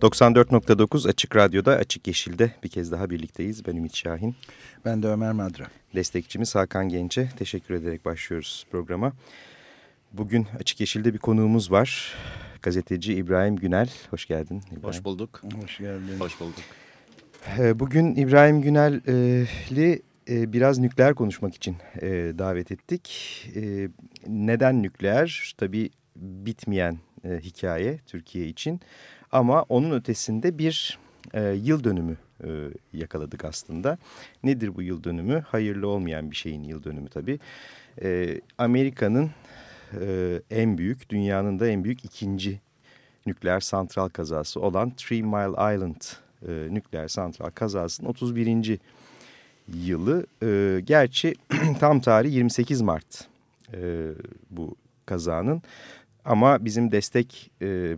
...94.9 Açık Radyo'da Açık Yeşil'de bir kez daha birlikteyiz. Ben Ümit Şahin. Ben de Ömer Madra. Destekçimiz Hakan Genç'e teşekkür ederek başlıyoruz programa. Bugün Açık Yeşil'de bir konuğumuz var. Gazeteci İbrahim Günel. Hoş geldin İbrahim. Hoş bulduk. Hoş geldin. Hoş bulduk. Ee, bugün İbrahim Günel'i e, biraz nükleer konuşmak için e, davet ettik. E, neden nükleer? Tabii bitmeyen hikaye Türkiye için. Ama onun ötesinde bir yıl dönümü yakaladık aslında. Nedir bu yıl dönümü? Hayırlı olmayan bir şeyin yıl dönümü tabii. Amerika'nın en büyük, dünyanın da en büyük ikinci nükleer santral kazası olan Three Mile Island nükleer santral kazasının 31 yılı. E, gerçi tam tarih 28 Mart e, bu kazanın ama bizim destek e,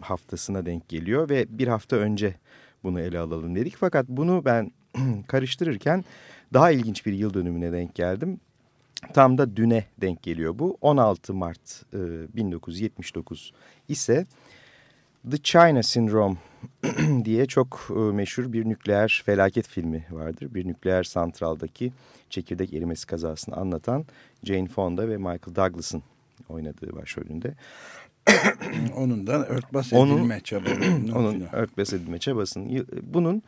haftasına denk geliyor ve bir hafta önce bunu ele alalım dedik. Fakat bunu ben karıştırırken daha ilginç bir yıl dönümüne denk geldim. Tam da düne denk geliyor bu. 16 Mart e, 1979 ise The China Syndrome diye çok e, meşhur bir nükleer felaket filmi vardır. Bir nükleer santraldaki çekirdek erimesi kazasını anlatan Jane Fonda ve Michael Douglas'ın oynadığı başrolünde. onun da örtbas edilme onun, çabasının. Onun örtbas edilme çabasının. Bunun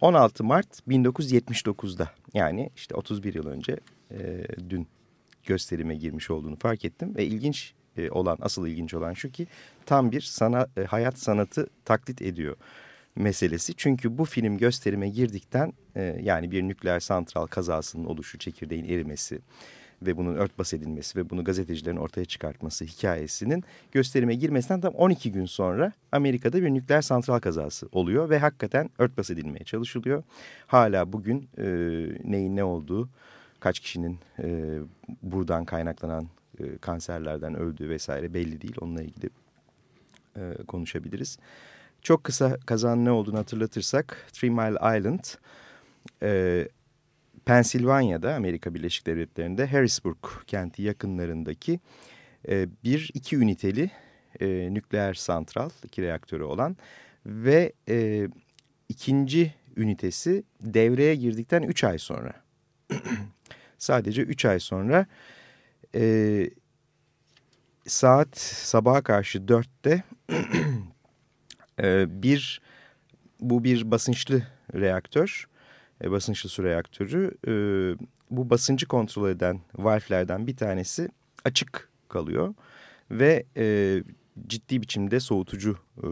16 e, Mart 1979'da yani işte 31 yıl önce e, dün gösterime girmiş olduğunu fark ettim. Ve ilginç e, olan, asıl ilginç olan şu ki tam bir sana, hayat sanatı taklit ediyor meselesi. Çünkü bu film gösterime girdikten yani bir nükleer santral kazasının oluşu, çekirdeğin erimesi ve bunun örtbas edilmesi ve bunu gazetecilerin ortaya çıkartması hikayesinin gösterime girmesinden tam 12 gün sonra Amerika'da bir nükleer santral kazası oluyor ve hakikaten örtbas edilmeye çalışılıyor. Hala bugün e, neyin ne olduğu, kaç kişinin e, buradan kaynaklanan e, kanserlerden öldüğü vesaire belli değil. Onunla ilgili e, konuşabiliriz. Çok kısa kazanın ne olduğunu hatırlatırsak Three Mile Island e, Pensilvanya'da Amerika Birleşik Devletleri'nde Harrisburg kenti yakınlarındaki e, bir iki üniteli e, nükleer santral iki reaktörü olan ve e, ikinci ünitesi devreye girdikten üç ay sonra. Sadece üç ay sonra e, saat sabaha karşı dörtte e, bir bu bir basınçlı reaktör, e, basınçlı su reaktörü. E, bu basıncı kontrol eden valflerden bir tanesi açık kalıyor ve e, ciddi biçimde soğutucu e,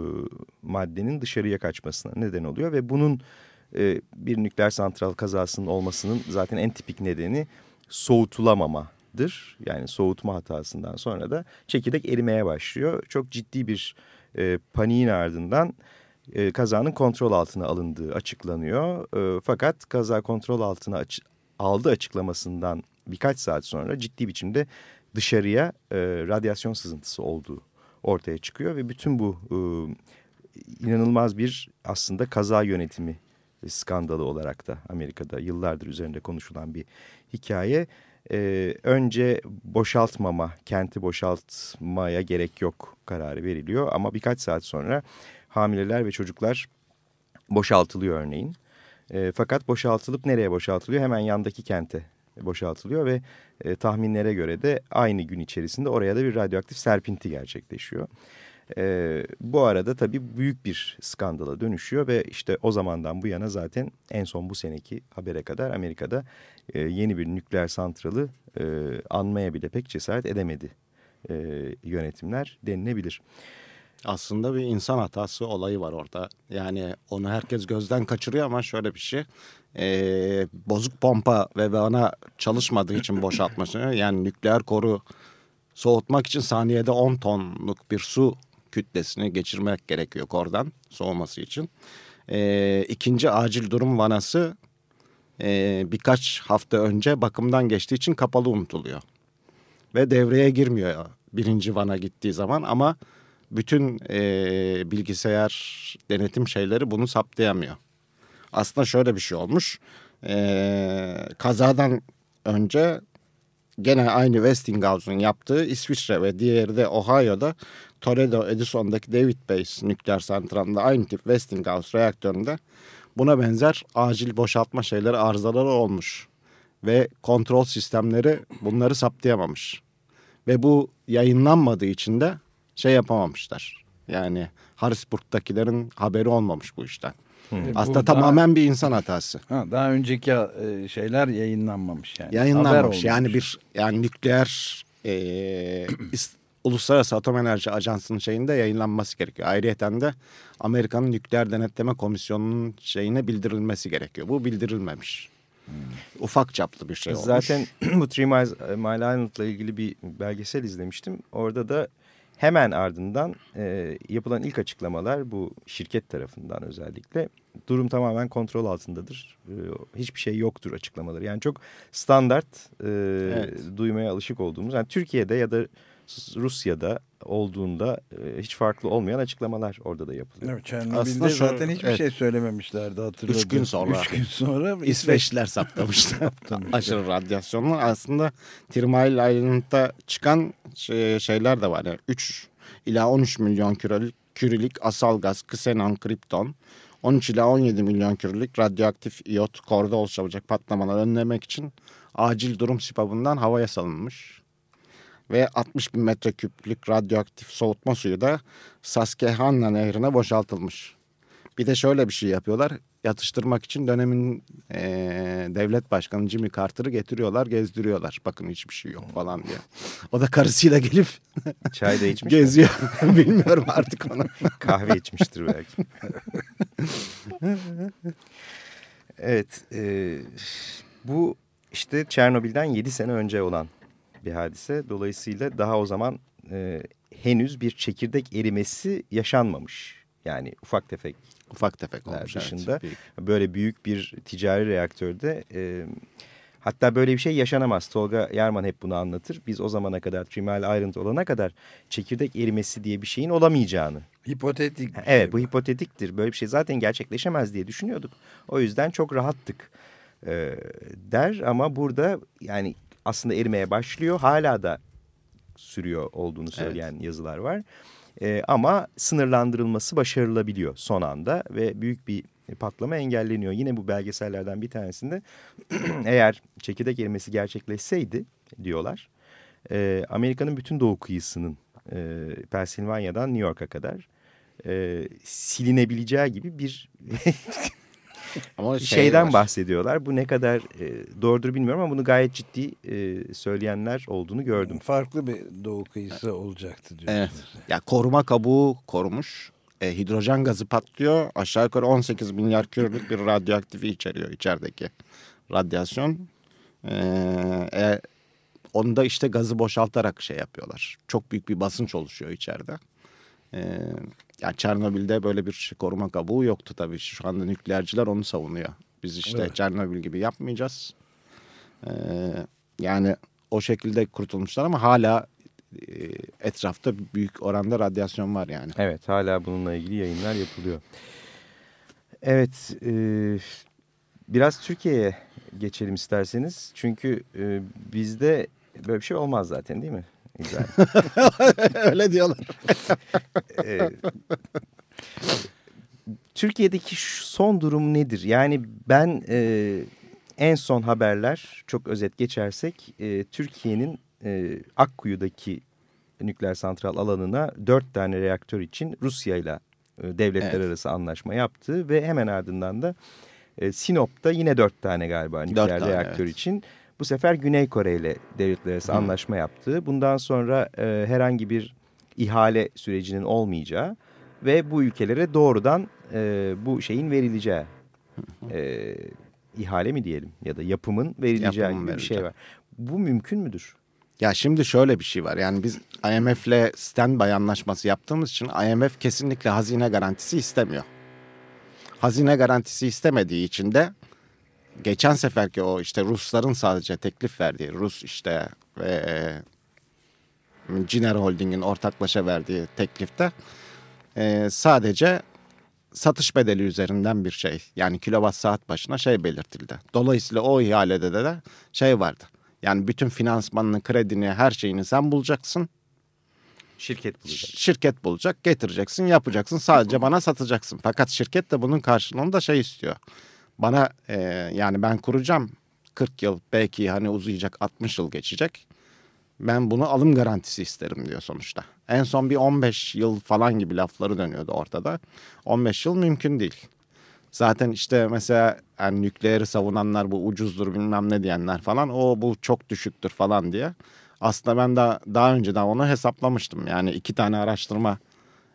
maddenin dışarıya kaçmasına neden oluyor ve bunun e, bir nükleer santral kazasının olmasının zaten en tipik nedeni soğutulamama dır. Yani soğutma hatasından sonra da çekirdek erimeye başlıyor. Çok ciddi bir e, paniğin ardından e, kazanın kontrol altına alındığı açıklanıyor. E, fakat kaza kontrol altına aç aldı açıklamasından birkaç saat sonra ciddi biçimde dışarıya e, radyasyon sızıntısı olduğu ortaya çıkıyor. Ve bütün bu e, inanılmaz bir aslında kaza yönetimi skandalı olarak da Amerika'da yıllardır üzerinde konuşulan bir hikaye e, önce boşaltmama, kenti boşaltmaya gerek yok kararı veriliyor. Ama birkaç saat sonra hamileler ve çocuklar boşaltılıyor örneğin. E, fakat boşaltılıp nereye boşaltılıyor? Hemen yandaki kente boşaltılıyor ve e, tahminlere göre de aynı gün içerisinde oraya da bir radyoaktif serpinti gerçekleşiyor. E, bu arada tabii büyük bir skandala dönüşüyor ve işte o zamandan bu yana zaten en son bu seneki habere kadar Amerika'da e, yeni bir nükleer santralı e, anmaya bile pek cesaret edemedi e, yönetimler denilebilir. Aslında bir insan hatası olayı var orada. Yani onu herkes gözden kaçırıyor ama şöyle bir şey. E, bozuk pompa ve bana çalışmadığı için boşaltması yani nükleer koru soğutmak için saniyede 10 tonluk bir su kütlesini geçirmek gerekiyor kordan soğuması için. E, ikinci acil durum vanası e, birkaç hafta önce bakımdan geçtiği için kapalı unutuluyor. Ve devreye girmiyor birinci vana gittiği zaman ama bütün e, bilgisayar denetim şeyleri bunu saptayamıyor. Aslında şöyle bir şey olmuş. E, kazadan önce gene aynı Westinghouse'un yaptığı İsviçre ve diğeri de Ohio'da Toledo Edison'daki David Base nükleer santralında aynı tip Westinghouse reaktöründe buna benzer acil boşaltma şeyleri arızaları olmuş. Ve kontrol sistemleri bunları saptayamamış. Ve bu yayınlanmadığı için de şey yapamamışlar. Yani Harrisburg'dakilerin haberi olmamış bu işten. Hmm. Aslında tamamen bir insan hatası. Ha, daha önceki e, şeyler yayınlanmamış yani. Yayınlanmamış. Yani bir yani nükleer e, Uluslararası Atom Enerji Ajansı'nın şeyinde yayınlanması gerekiyor. Ayrıyeten de Amerika'nın Nükleer Denetleme Komisyonu'nun şeyine bildirilmesi gerekiyor. Bu bildirilmemiş. Hmm. Ufak çaplı bir şey olmuş. Zaten bu Three Miles, Mile Island'la ilgili bir belgesel izlemiştim. Orada da hemen ardından e, yapılan ilk açıklamalar bu şirket tarafından özellikle durum tamamen kontrol altındadır. E, hiçbir şey yoktur açıklamaları. Yani çok standart e, evet. duymaya alışık olduğumuz. Yani Türkiye'de ya da Rusya'da olduğunda e, hiç farklı olmayan açıklamalar orada da yapılıyor. Evet, Çernobil'de zaten hiçbir evet. şey söylememişlerdi hatırladım. Üç gün sonra. Üç gün sonra İsveçliler saptamıştı. Aşırı radyasyonlu. Aslında Thermal Island'da çıkan şey, şeyler de var. Yani 3 ila 13 milyon kürelik, kürilik asal gaz, ksenon, kripton, 13 ila 17 milyon kürilik radyoaktif iyot korda oluşabilecek patlamalar önlemek için acil durum sipabından havaya salınmış ve 60 bin metreküplük radyoaktif soğutma suyu da Susquehanna nehrine boşaltılmış. Bir de şöyle bir şey yapıyorlar. Yatıştırmak için dönemin e, devlet başkanı Jimmy Carter'ı getiriyorlar, gezdiriyorlar. Bakın hiçbir şey yok falan diye. O da karısıyla gelip çay da içmiş geziyor. Bilmiyorum artık onu. Kahve içmiştir belki. evet, e, bu işte Çernobil'den 7 sene önce olan bir hadise. Dolayısıyla daha o zaman e, henüz bir çekirdek erimesi yaşanmamış. Yani ufak tefek ufak tefek olmuş dışında evet, böyle büyük bir ticari reaktörde e, hatta böyle bir şey yaşanamaz. Tolga Yarman hep bunu anlatır. Biz o zamana kadar trimal ayrıntı olana kadar çekirdek erimesi diye bir şeyin olamayacağını. Hipotetik. Evet şey bu hipotetiktir. Böyle bir şey zaten gerçekleşemez diye düşünüyorduk. O yüzden çok rahattık e, der ama burada yani aslında erimeye başlıyor. Hala da sürüyor olduğunu söyleyen evet. yazılar var. E, ama sınırlandırılması başarılabiliyor son anda ve büyük bir patlama engelleniyor. Yine bu belgesellerden bir tanesinde eğer çekirdek erimesi gerçekleşseydi diyorlar. E, Amerika'nın bütün doğu kıyısının e, Pensilvanya'dan New York'a kadar e, silinebileceği gibi bir ama şey şeyden var. bahsediyorlar. Bu ne kadar e, doğrudur bilmiyorum ama bunu gayet ciddi e, söyleyenler olduğunu gördüm. Farklı bir doğu kıyısı olacaktı diyorsunuz. Evet. Ya koruma kabuğu korumuş. E, hidrojen gazı patlıyor. Aşağı yukarı 18 milyar kürelik bir radyoaktifi içeriyor içerideki radyasyon. E, e, onu da işte gazı boşaltarak şey yapıyorlar. Çok büyük bir basınç oluşuyor içeride. E, yani Çernobil'de böyle bir koruma kabuğu yoktu tabii. Şu anda nükleerciler onu savunuyor. Biz işte evet. Çernobil gibi yapmayacağız. Ee, yani o şekilde kurtulmuşlar ama hala e, etrafta büyük oranda radyasyon var yani. Evet hala bununla ilgili yayınlar yapılıyor. Evet e, biraz Türkiye'ye geçelim isterseniz. Çünkü e, bizde böyle bir şey olmaz zaten değil mi? Güzel. Öyle diyorlar. ee, Türkiye'deki son durum nedir? Yani ben e, en son haberler çok özet geçersek e, Türkiye'nin e, Akkuyu'daki nükleer santral alanına dört tane reaktör için Rusya ile devletler evet. arası anlaşma yaptı ve hemen ardından da e, Sinop'ta yine dört tane galiba nükleer tane, reaktör evet. için bu sefer Güney Kore ile devletler arası Hı. anlaşma yaptı. Bundan sonra e, herhangi bir ihale sürecinin olmayacağı ve bu ülkelere doğrudan e, bu şeyin verileceği e, ihale mi diyelim ya da yapımın verileceği Yapımın gibi bir şey var. Bu mümkün müdür? Ya şimdi şöyle bir şey var. Yani biz IMF'le standby anlaşması yaptığımız için IMF kesinlikle hazine garantisi istemiyor. Hazine garantisi istemediği için de geçen seferki o işte Rusların sadece teklif verdiği Rus işte ve Ciner Holding'in ortaklaşa verdiği teklifte e, sadece satış bedeli üzerinden bir şey yani kilowatt saat başına şey belirtildi. Dolayısıyla o ihalede de, de şey vardı. Yani bütün finansmanını, kredini, her şeyini sen bulacaksın. Şirket bulacak. Şirket bulacak, getireceksin, yapacaksın. Sadece bana satacaksın. Fakat şirket de bunun karşılığında şey istiyor. Bana e, yani ben kuracağım 40 yıl belki hani uzayacak 60 yıl geçecek. Ben bunu alım garantisi isterim diyor sonuçta. En son bir 15 yıl falan gibi lafları dönüyordu ortada. 15 yıl mümkün değil. Zaten işte mesela yani nükleeri savunanlar bu ucuzdur bilmem ne diyenler falan o bu çok düşüktür falan diye. Aslında ben daha, daha önceden onu hesaplamıştım. Yani iki tane araştırma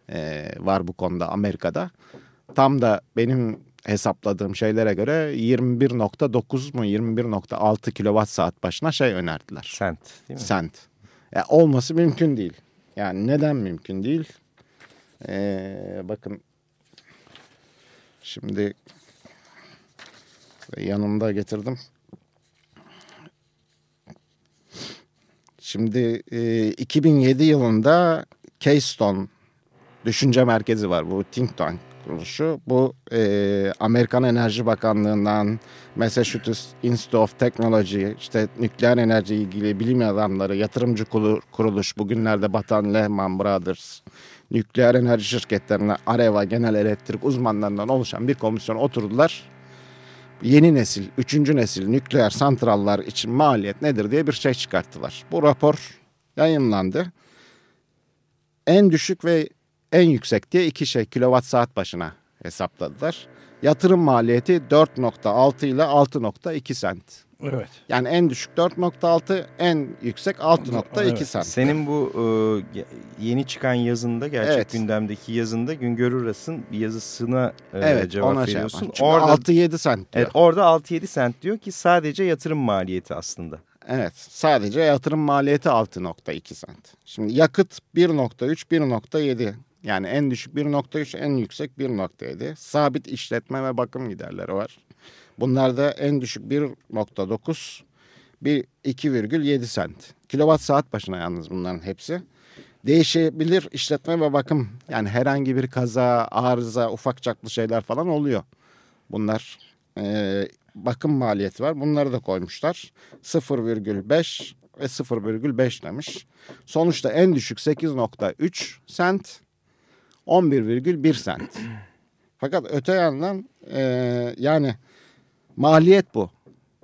e, var bu konuda Amerika'da. Tam da benim hesapladığım şeylere göre 21.9 mu 21.6 kilowatt saat başına şey önerdiler. Sent değil mi? Sent. Yani olması mümkün değil. Yani neden mümkün değil? Ee, bakın şimdi yanımda getirdim. Şimdi e, 2007 yılında Keystone Düşünce Merkezi var. Bu think tank kuruluşu. Bu e, Amerikan Enerji Bakanlığı'ndan Massachusetts Institute of Technology, işte nükleer enerji ilgili bilim adamları, yatırımcı kuruluş, bugünlerde batan Lehman Brothers, nükleer enerji şirketlerine Areva Genel Elektrik uzmanlarından oluşan bir komisyon oturdular. Yeni nesil, üçüncü nesil nükleer santrallar için maliyet nedir diye bir şey çıkarttılar. Bu rapor yayınlandı. En düşük ve en yüksek diye iki şey kilowatt saat başına hesapladılar. Yatırım maliyeti 4.6 ile 6.2 sent. Evet. Yani en düşük 4.6, en yüksek 6.2 evet. sent. Senin bu e, yeni çıkan yazında, gerçek evet. gündemdeki yazında Güngör Uras'ın bir yazısına e, evet, cevap ona şey veriyorsun. Şey orada 6-7 sent diyor. Evet, orada 6-7 sent diyor ki sadece yatırım maliyeti aslında. Evet, sadece yatırım maliyeti 6.2 sent. Şimdi yakıt 1.3, 1.7 yani en düşük 1.3 en yüksek 1.7. Sabit işletme ve bakım giderleri var. Bunlarda en düşük 1.9 bir 2,7 sent. Kilowatt saat başına yalnız bunların hepsi. Değişebilir işletme ve bakım. Yani herhangi bir kaza, arıza, ufak çaplı şeyler falan oluyor. Bunlar e, bakım maliyeti var. Bunları da koymuşlar. 0,5 ve 0,5 demiş. Sonuçta en düşük 8.3 sent 11,1 sent. Fakat öte yandan e, yani maliyet bu.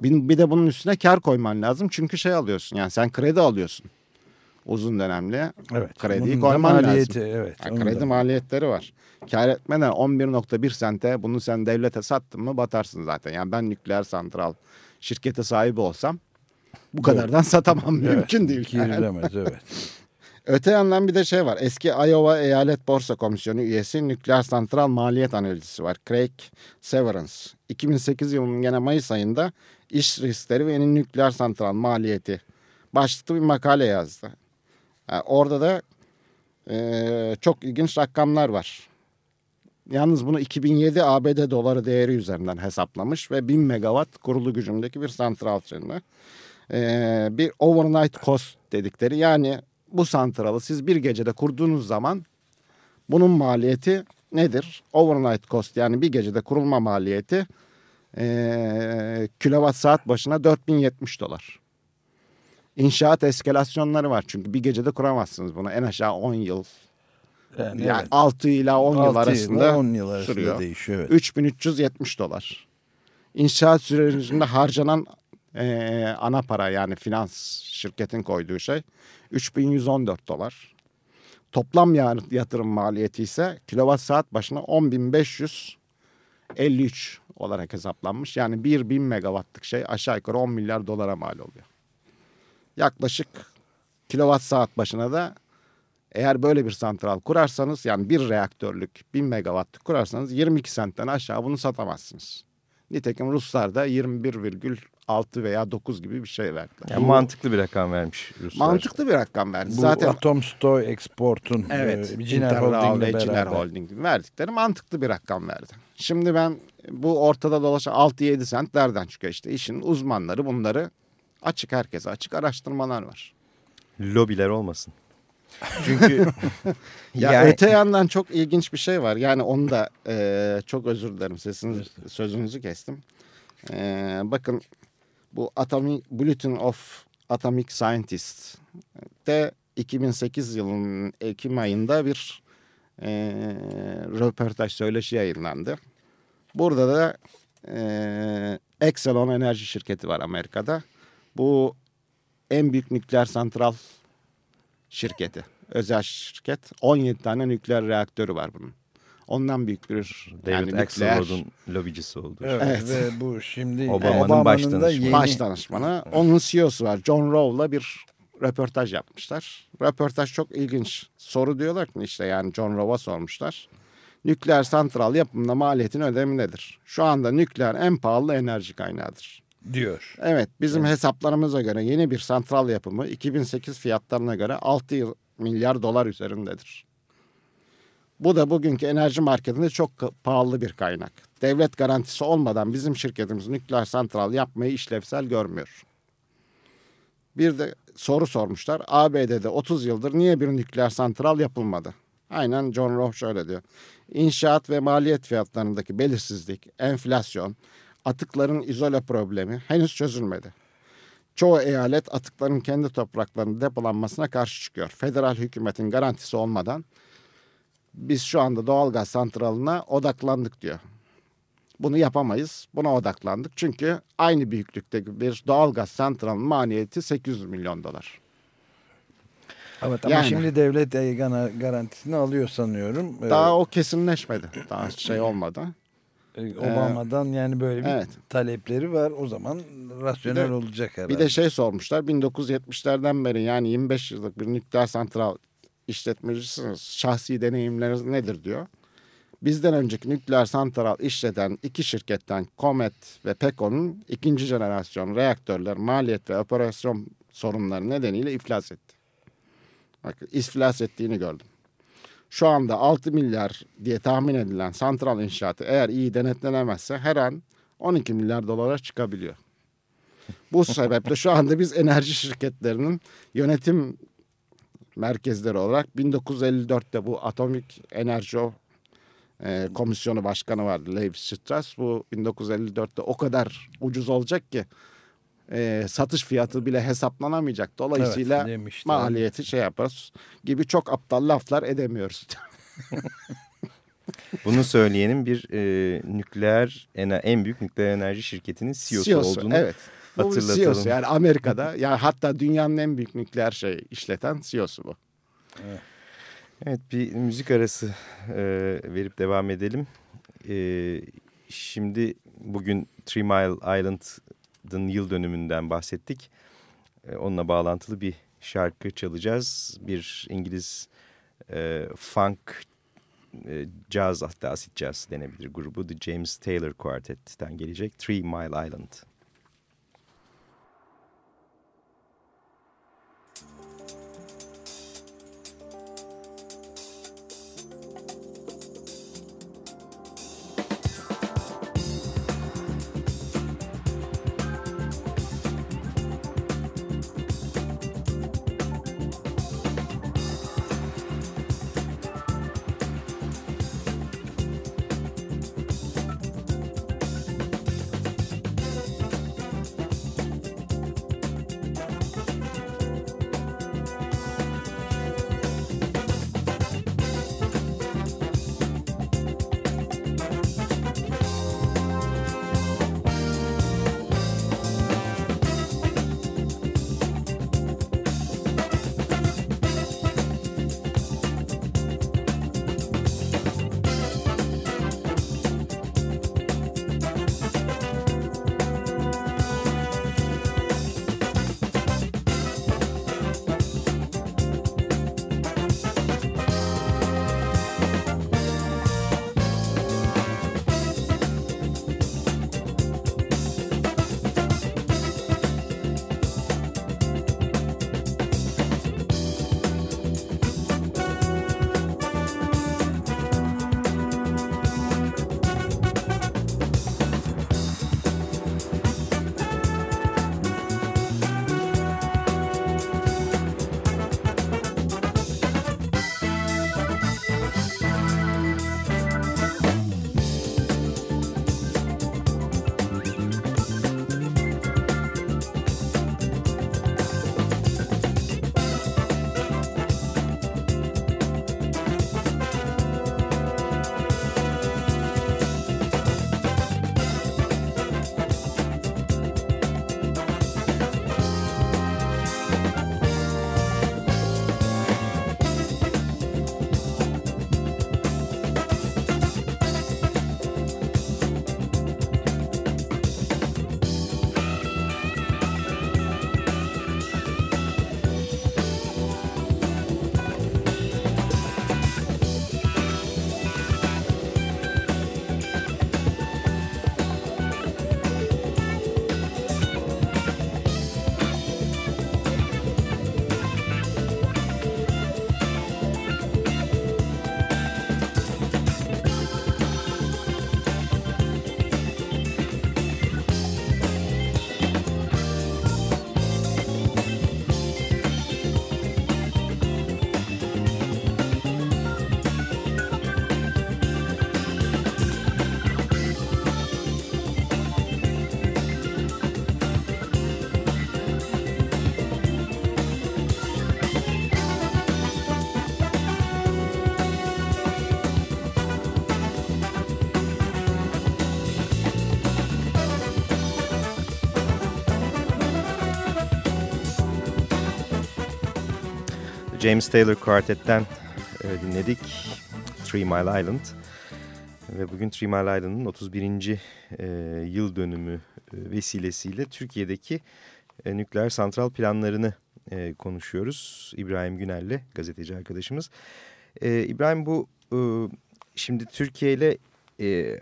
Bir, bir de bunun üstüne kar koyman lazım. Çünkü şey alıyorsun yani sen kredi alıyorsun. Uzun dönemli evet, krediyi koyman maliyeti, lazım. Evet, yani kredi da. maliyetleri var. Kar etmeden 11.1 sente bunu sen devlete sattın mı batarsın zaten. Yani ben nükleer santral şirkete sahibi olsam bu kadardan satamam. Evet, Mümkün değil. Girilemez evet. Öte yandan bir de şey var. Eski Iowa Eyalet Borsa Komisyonu üyesi nükleer santral maliyet analizi var. Craig Severance. 2008 yılının gene Mayıs ayında iş riskleri ve nükleer santral maliyeti başlıklı bir makale yazdı. Yani orada da e, çok ilginç rakamlar var. Yalnız bunu 2007 ABD doları değeri üzerinden hesaplamış ve 1000 megawatt kurulu gücündeki bir santral için. Ee, bir overnight cost dedikleri yani bu santralı siz bir gecede kurduğunuz zaman bunun maliyeti nedir? Overnight cost yani bir gecede kurulma maliyeti e, kilowatt saat başına 4070 dolar. İnşaat eskalasyonları var çünkü bir gecede kuramazsınız bunu en aşağı 10 yıl. Yani, yani evet. 6 ila 10 yıl arasında 10 yıl arasında sürüyor. değişiyor. Evet. 3370 dolar. İnşaat sürecinde harcanan e, ana para yani finans şirketin koyduğu şey 3114 dolar. Toplam yatırım maliyeti ise kilowatt saat başına 10.553 olarak hesaplanmış. Yani 1000 megawattlık şey aşağı yukarı 10 milyar dolara mal oluyor. Yaklaşık kilowatt saat başına da eğer böyle bir santral kurarsanız yani bir reaktörlük 1000 megawattlık kurarsanız 22 sentten aşağı bunu satamazsınız. Nitekim Ruslar da 21,6 veya 9 gibi bir şey verdiler. Yani mantıklı bir rakam vermiş Ruslar. Mantıklı bir rakam verdi. Bu Zaten Atomstoy Export'un Evet, e, Ciner Interrail Holding'le ve Ciner verdikleri mantıklı bir rakam verdi. Şimdi ben bu ortada dolaşan 6-7 sent nereden çıkıyor işte işin uzmanları bunları açık herkese açık araştırmalar var. Lobiler olmasın. Çünkü Ya yani öte yandan çok ilginç bir şey var. Yani onu da e, çok özür dilerim sesiniz, sözünüzü kestim. E, bakın bu Atomic Bulletin of Atomic Scientists de 2008 yılının Ekim ayında bir e, röportaj söyleşi yayınlandı. Burada da e, Exelon Enerji şirketi var Amerika'da. Bu en büyük nükleer santral şirketi. Özel şirket. 17 tane nükleer reaktörü var bunun. Ondan büyük bir David yani nükleer Axelrod'un lobicisi oldu. Evet, Evet. ve bu şimdi Obama'nın Obama'nın baş da danışmanı. yeni baş danışmanı. Onun CEO'su var. John Rowe'la bir röportaj yapmışlar. Röportaj çok ilginç. Soru diyorlar ki işte yani John Rowe'a sormuşlar. Nükleer santral yapımında maliyetin ödemi nedir? Şu anda nükleer en pahalı enerji kaynağıdır. Diyor. Evet bizim hesaplarımıza göre yeni bir santral yapımı 2008 fiyatlarına göre 6 milyar dolar üzerindedir. Bu da bugünkü enerji marketinde çok pahalı bir kaynak. Devlet garantisi olmadan bizim şirketimiz nükleer santral yapmayı işlevsel görmüyor. Bir de soru sormuşlar. ABD'de 30 yıldır niye bir nükleer santral yapılmadı? Aynen John Rowe şöyle diyor. İnşaat ve maliyet fiyatlarındaki belirsizlik, enflasyon, atıkların izole problemi henüz çözülmedi. Çoğu eyalet atıkların kendi topraklarında depolanmasına karşı çıkıyor. Federal hükümetin garantisi olmadan biz şu anda doğalgaz santralına odaklandık diyor. Bunu yapamayız. Buna odaklandık. Çünkü aynı büyüklükte bir doğalgaz santralının maliyeti 800 milyon dolar. Evet ama Yani. şimdi devlet garantisini alıyor sanıyorum. Ee, Daha o kesinleşmedi. Daha şey olmadı. E, Obama'dan yani böyle bir Evet. talepleri var. O zaman rasyonel Bir de- olacak herhalde. Bir de şey sormuşlar 1970'lerden beri yani 25 yıllık bir nükleer santral işletmecisiniz. Şahsi deneyimleriniz nedir diyor. Bizden önceki nükleer santral işleten iki şirketten Comet ve Peco'nun ikinci jenerasyon reaktörler maliyet ve operasyon sorunları nedeniyle iflas etti. Bak iflas ettiğini gördüm. Şu anda 6 milyar diye tahmin edilen santral inşaatı eğer iyi denetlenemezse her an 12 milyar dolara çıkabiliyor. Bu sebeple şu anda biz enerji şirketlerinin yönetim merkezleri olarak 1954'te bu Atomik Enerji e, Komisyonu Başkanı vardı Lev Strauss. Bu 1954'te o kadar ucuz olacak ki e, satış fiyatı bile hesaplanamayacak. Dolayısıyla Evet, maliyeti şey yaparız gibi çok aptal laflar edemiyoruz. bunu söyleyenin bir e, nükleer en büyük nükleer enerji şirketinin CEO'su, CEO'su, olduğunu evet. Bu hatırlatalım. CEO'su yani Amerika'da yani hatta dünyanın en büyük nükleer şey işleten CEO'su bu. Evet bir müzik arası e, verip devam edelim. E, şimdi bugün Three Mile Island'ın yıl dönümünden bahsettik. E, onunla bağlantılı bir şarkı çalacağız. Bir İngiliz e, funk, e, jazz hatta acid jazz denebilir grubu. The James Taylor Quartet'ten gelecek Three Mile Island. James Taylor Quartet'ten e, dinledik Three Mile Island. Ve bugün Three Mile Island'ın 31. E, yıl dönümü e, vesilesiyle Türkiye'deki e, nükleer santral planlarını e, konuşuyoruz. İbrahim Günel'le gazeteci arkadaşımız. E, İbrahim bu e, şimdi Türkiye ile e,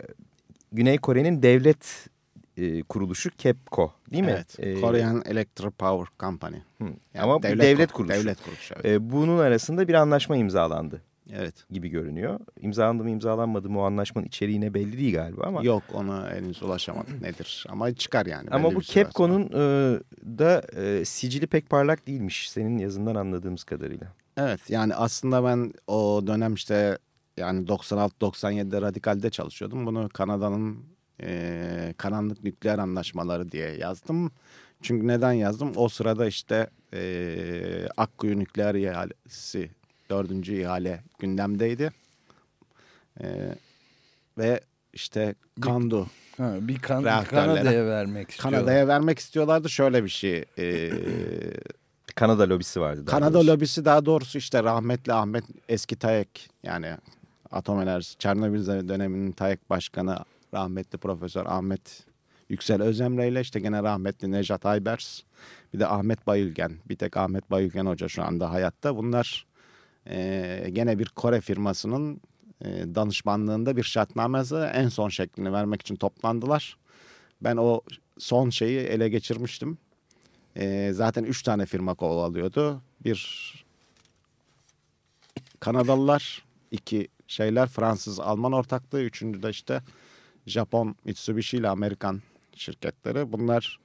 Güney Kore'nin devlet e, kuruluşu KEPCO değil mi? Evet. E, Korean Electric Power Company. Yani Ama devlet, devlet kuruluşu. Devlet kuruluşu evet. e, bunun arasında bir anlaşma imzalandı. Evet. Gibi görünüyor. İmzalandı mı imzalanmadı mı o anlaşmanın içeriğine belli değil galiba ama. Yok ona henüz ulaşamadık nedir ama çıkar yani. Ama bu KEPCO'nun e, da e, sicili pek parlak değilmiş senin yazından anladığımız kadarıyla. Evet yani aslında ben o dönem işte yani 96-97'de Radikal'de çalışıyordum. Bunu Kanada'nın e, karanlık nükleer anlaşmaları diye yazdım. Çünkü neden yazdım? O sırada işte e, Akkuyu nükleer ihalesi dördüncü ihale gündemdeydi. E, ve işte Kandu ha, bir kan, Kanada'ya vermek istiyorlar. Kanada'ya vermek istiyorlardı. Şöyle bir şey. E, Kanada lobisi vardı. Kanada doğrusu. lobisi daha doğrusu işte rahmetli Ahmet Eski Tayek yani Atom Enerjisi Çernobil döneminin Tayek Başkanı rahmetli Profesör Ahmet Yüksel Özemre ile işte gene rahmetli Nejat Aybers bir de Ahmet Bayülgen. Bir tek Ahmet Bayülgen Hoca şu anda hayatta. Bunlar e, gene bir Kore firmasının e, danışmanlığında bir şartnamesi en son şeklini vermek için toplandılar. Ben o son şeyi ele geçirmiştim. E, zaten üç tane firma kovalıyordu. Bir Kanadalılar, iki şeyler Fransız Alman ortaklığı, üçüncü de işte Japon Mitsubishi ile Amerikan şirketleri. Bunlar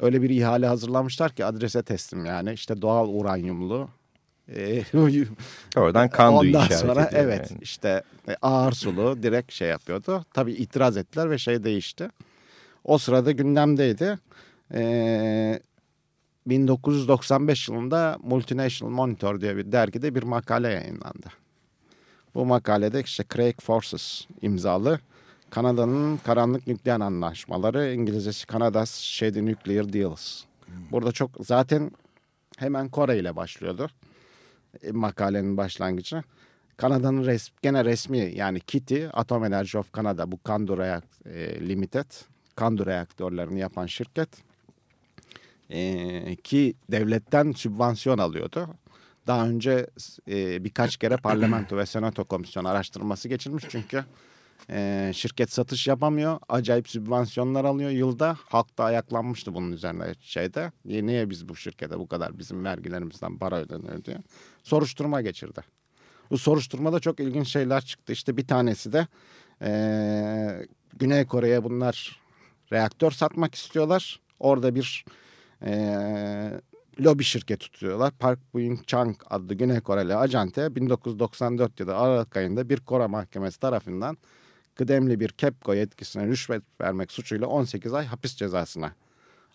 öyle bir ihale hazırlamışlar ki adrese teslim yani işte doğal uranyumlu. E, Oradan kandu Ondan işaret sonra evet yani. işte e, ağır sulu direkt şey yapıyordu. Tabii itiraz ettiler ve şey değişti. O sırada gündemdeydi. Ee, 1995 yılında Multinational Monitor diye bir dergide bir makale yayınlandı. Bu makalede işte Craig Forces imzalı Kanada'nın karanlık nükleer anlaşmaları İngilizcesi Kanada's Shady Nuclear Deals. Burada çok zaten hemen Kore ile başlıyordu e, makalenin başlangıcı. Kanada'nın res, gene resmi yani KITI Atom Energy of Canada bu Kandu React e, Limited Kandu reaktörlerini yapan şirket e, ki devletten sübvansiyon alıyordu. Daha önce e, birkaç kere parlamento ve senato komisyonu araştırması geçirmiş çünkü e, şirket satış yapamıyor. Acayip sübvansiyonlar alıyor yılda. Halk da ayaklanmıştı bunun üzerine şeyde. Niye, niye biz bu şirkete bu kadar bizim vergilerimizden para ödeniyor diye. Soruşturma geçirdi. Bu soruşturmada çok ilginç şeyler çıktı. İşte bir tanesi de e, Güney Kore'ye bunlar reaktör satmak istiyorlar. Orada bir e, lobi şirket tutuyorlar. Park Buying Chang adlı Güney Koreli acente 1994 yılı Aralık ayında bir Kore mahkemesi tarafından kıdemli bir KEPCO yetkisine rüşvet vermek suçuyla 18 ay hapis cezasına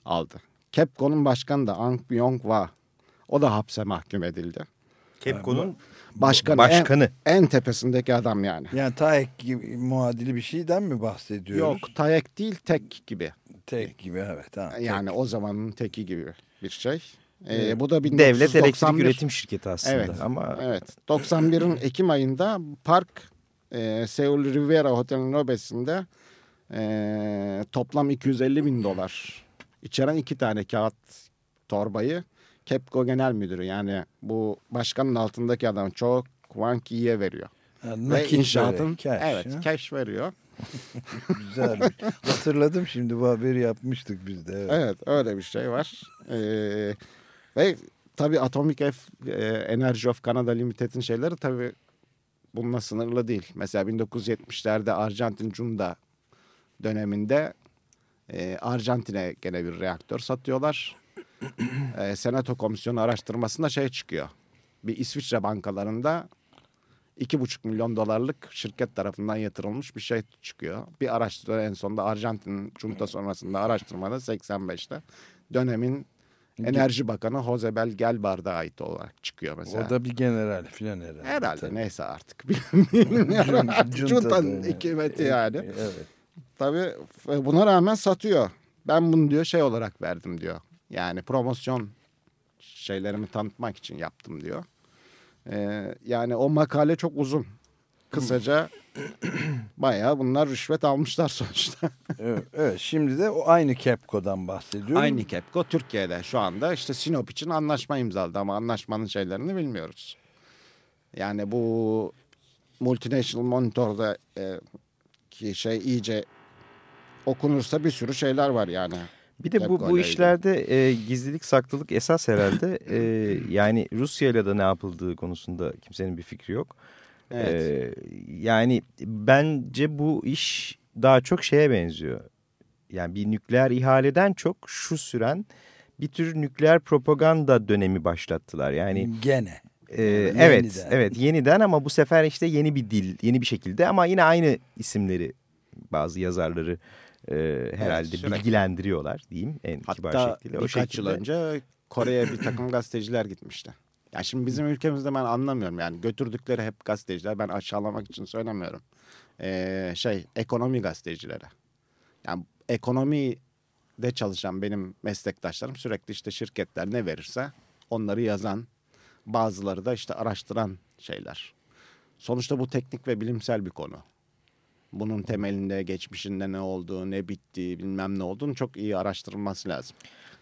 aldı. KEPCO'nun başkanı da Ang Byung-hwa. O da hapse mahkum edildi. KEPCO'nun başkanı, başkanı. En, en tepesindeki adam yani. Yani TAEK gibi muadili bir şeyden mi bahsediyoruz? Yok TAEK değil tek gibi. Tek gibi evet. Ha, yani tek. o zamanın teki gibi bir şey. Ee, bu da 1991... Devlet elektrik üretim şirketi aslında evet, ama evet. 91'in Ekim ayında Park e, Seul Riviera Oteli'nin nöbesinde e, toplam 250 bin dolar içeren iki tane kağıt torbayı KEPCO Genel Müdürü yani bu başkanın altındaki adam çok Kwang Yi'ye veriyor. Yani Ve inşaatın cash, evet ha? cash veriyor. Güzel. Hatırladım şimdi bu haberi yapmıştık biz de. Evet, evet öyle bir şey var. Ee, ve tabii Atomic F, e, Energy of Canada Limited'in şeyleri tabii bununla sınırlı değil. Mesela 1970'lerde Arjantin Cunda döneminde e, Arjantin'e gene bir reaktör satıyorlar. e, Senato Komisyonu araştırmasında şey çıkıyor. Bir İsviçre bankalarında iki buçuk milyon dolarlık şirket tarafından yatırılmış bir şey çıkıyor. Bir araştırma en sonunda Arjantin Junta sonrasında araştırmada 85'te dönemin Enerji Bakanı Josebel Gelbard'a ait olarak çıkıyor mesela. O da bir general filan herhalde. Herhalde tabii. neyse artık. Junta'nın hükümeti yani. Evet. Tabii buna rağmen satıyor. Ben bunu diyor şey olarak verdim diyor. Yani promosyon şeylerimi tanıtmak için yaptım diyor. Ee, yani o makale çok uzun. Kısaca bayağı bunlar rüşvet almışlar sonuçta. Evet, evet, şimdi de o aynı Kepco'dan bahsediyorum. Aynı Kepco Türkiye'de şu anda işte Sinop için anlaşma imzaladı ama anlaşmanın şeylerini bilmiyoruz. Yani bu Multinational Monitor'da e, ki şey iyice okunursa bir sürü şeyler var yani. Bir de bu, bu işlerde e, gizlilik saklılık esas herhalde. E, yani Rusya ile de ne yapıldığı konusunda kimsenin bir fikri yok. Evet. E, yani bence bu iş daha çok şeye benziyor. Yani bir nükleer ihaleden çok şu süren bir tür nükleer propaganda dönemi başlattılar. Yani Gene. e, yeniden. evet evet yeniden ama bu sefer işte yeni bir dil yeni bir şekilde ama yine aynı isimleri bazı yazarları e, herhalde sürekli. bilgilendiriyor diyeyim en kibar Hatta şekliyle. O birkaç yıl şekilde. önce Kore'ye bir takım gazeteciler gitmişti. Ya şimdi bizim ülkemizde ben anlamıyorum yani götürdükleri hep gazeteciler ben aşağılamak için söylemiyorum. Ee, şey ekonomi gazetecileri. Yani ekonomide çalışan benim meslektaşlarım sürekli işte şirketler ne verirse onları yazan bazıları da işte araştıran şeyler. Sonuçta bu teknik ve bilimsel bir konu. Bunun temelinde, geçmişinde ne olduğu, ne bittiği, bilmem ne olduğunu çok iyi araştırılması lazım.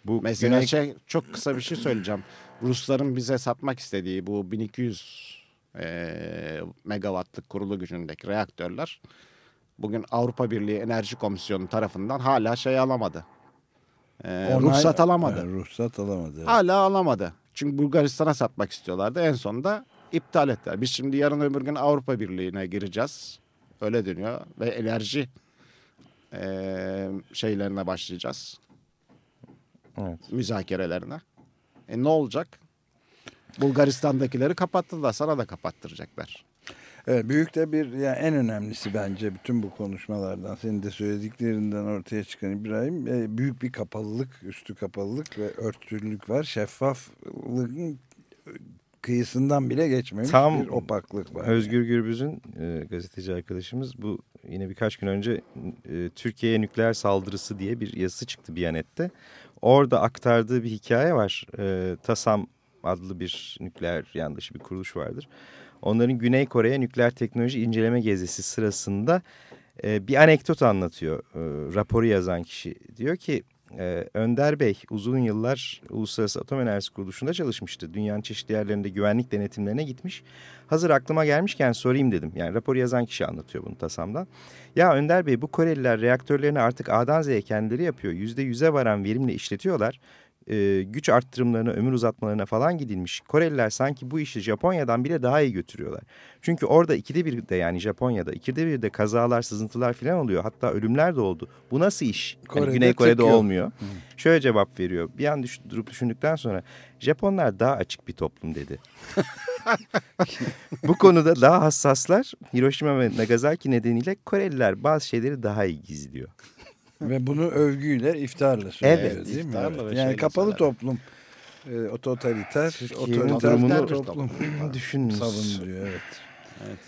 Bu Mesela Güney- şey çok kısa bir şey söyleyeceğim. Rusların bize satmak istediği bu 1200 eee megawattlık kurulu gücündeki reaktörler bugün Avrupa Birliği Enerji Komisyonu tarafından hala şey alamadı. Eee, Onay- ruhsat alamadı. Evet, ruhsat alamadı. evet. Hala alamadı. Çünkü Bulgaristan'a satmak istiyorlardı. En sonunda iptal ettiler. Biz şimdi yarın öbür gün Avrupa Birliği'ne gireceğiz. Öyle dönüyor. Ve enerji eee, şeylerine başlayacağız. Evet. Müzakerelerine. E ne olacak? Bulgaristan'dakileri kapattılar. Sana da kapattıracaklar. Evet, büyük de bir yani en önemlisi bence bütün bu konuşmalardan senin de söylediklerinden ortaya çıkan İbrahim e, büyük bir kapalılık, üstü kapalılık ve örtülülük var. Şeffaflığın kıyısından bile geçmemiş Tam bir opaklık var. Özgür Gürbüz'ün e, gazeteci arkadaşımız bu yine birkaç gün önce e, Türkiye'ye nükleer saldırısı diye bir yazısı çıktı Biyanet'te. Orada aktardığı bir hikaye var. E, TASAM adlı bir nükleer yandaşı bir kuruluş vardır. Onların Güney Kore'ye nükleer teknoloji inceleme gezisi sırasında e, bir anekdot anlatıyor. E, raporu yazan kişi diyor ki e, Önder Bey uzun yıllar Uluslararası Atom Enerjisi Kuruluşu'nda çalışmıştı. Dünyanın çeşitli yerlerinde güvenlik denetimlerine gitmiş. Hazır aklıma gelmişken sorayım dedim. Yani raporu yazan kişi anlatıyor bunu TASAM'dan. Ya Önder Bey bu Koreliler reaktörlerini artık A'dan Z'ye kendileri yapıyor. Yüzde yüze varan verimle işletiyorlar. Ee, güç arttırımlarına, ömür uzatmalarına falan gidilmiş. Koreliler sanki bu işi Japonya'dan bile daha iyi götürüyorlar. Çünkü orada ikide bir de yani Japonya'da ikide bir de kazalar, sızıntılar falan oluyor. Hatta ölümler de oldu. Bu nasıl iş? Hani Kore'de Güney Kore'de tık yok. olmuyor. Şöyle cevap veriyor. Bir an düş- durup düşündükten sonra Japonlar daha açık bir toplum dedi. Bu konuda daha hassaslar. Hiroşima ve Nagasaki nedeniyle Koreliler bazı şeyleri daha iyi gizliyor. Ve bunu övgüyle, iftarla söylüyor Evet, değil mi? iftarla Evet. ve Yani kapalı söyler. toplum, e, totaliter, Türkiye'nin otoriter durumunu toplum düşününüz. savunuyor. Evet. Evet.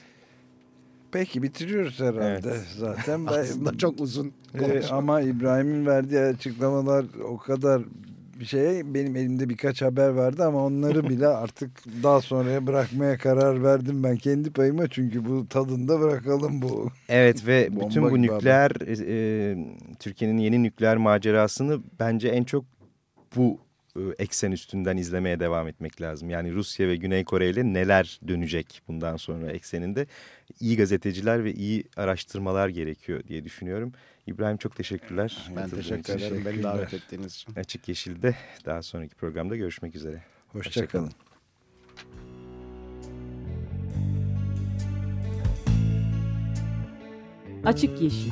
Peki bitiriyoruz herhalde zaten. Ben- Aslında çok uzun konuşma. ama İbrahim'in verdiği açıklamalar o kadar bir şeye benim elimde birkaç haber vardı ama onları bile artık daha sonraya bırakmaya karar verdim ben kendi payıma. Çünkü bu tadında bırakalım bu. Evet ve bütün bu nükleer e, Türkiye'nin yeni nükleer macerasını bence en çok bu e, eksen üstünden izlemeye devam etmek lazım. Yani Rusya ve Güney Kore ile neler dönecek bundan sonra ekseninde iyi gazeteciler ve iyi araştırmalar gerekiyor diye düşünüyorum. İbrahim çok teşekkürler. Ben teşekkür ederim beni davet ettiğiniz için. Açık Yeşil'de daha sonraki programda görüşmek üzere. Hoşçakalın. Açık Yeşil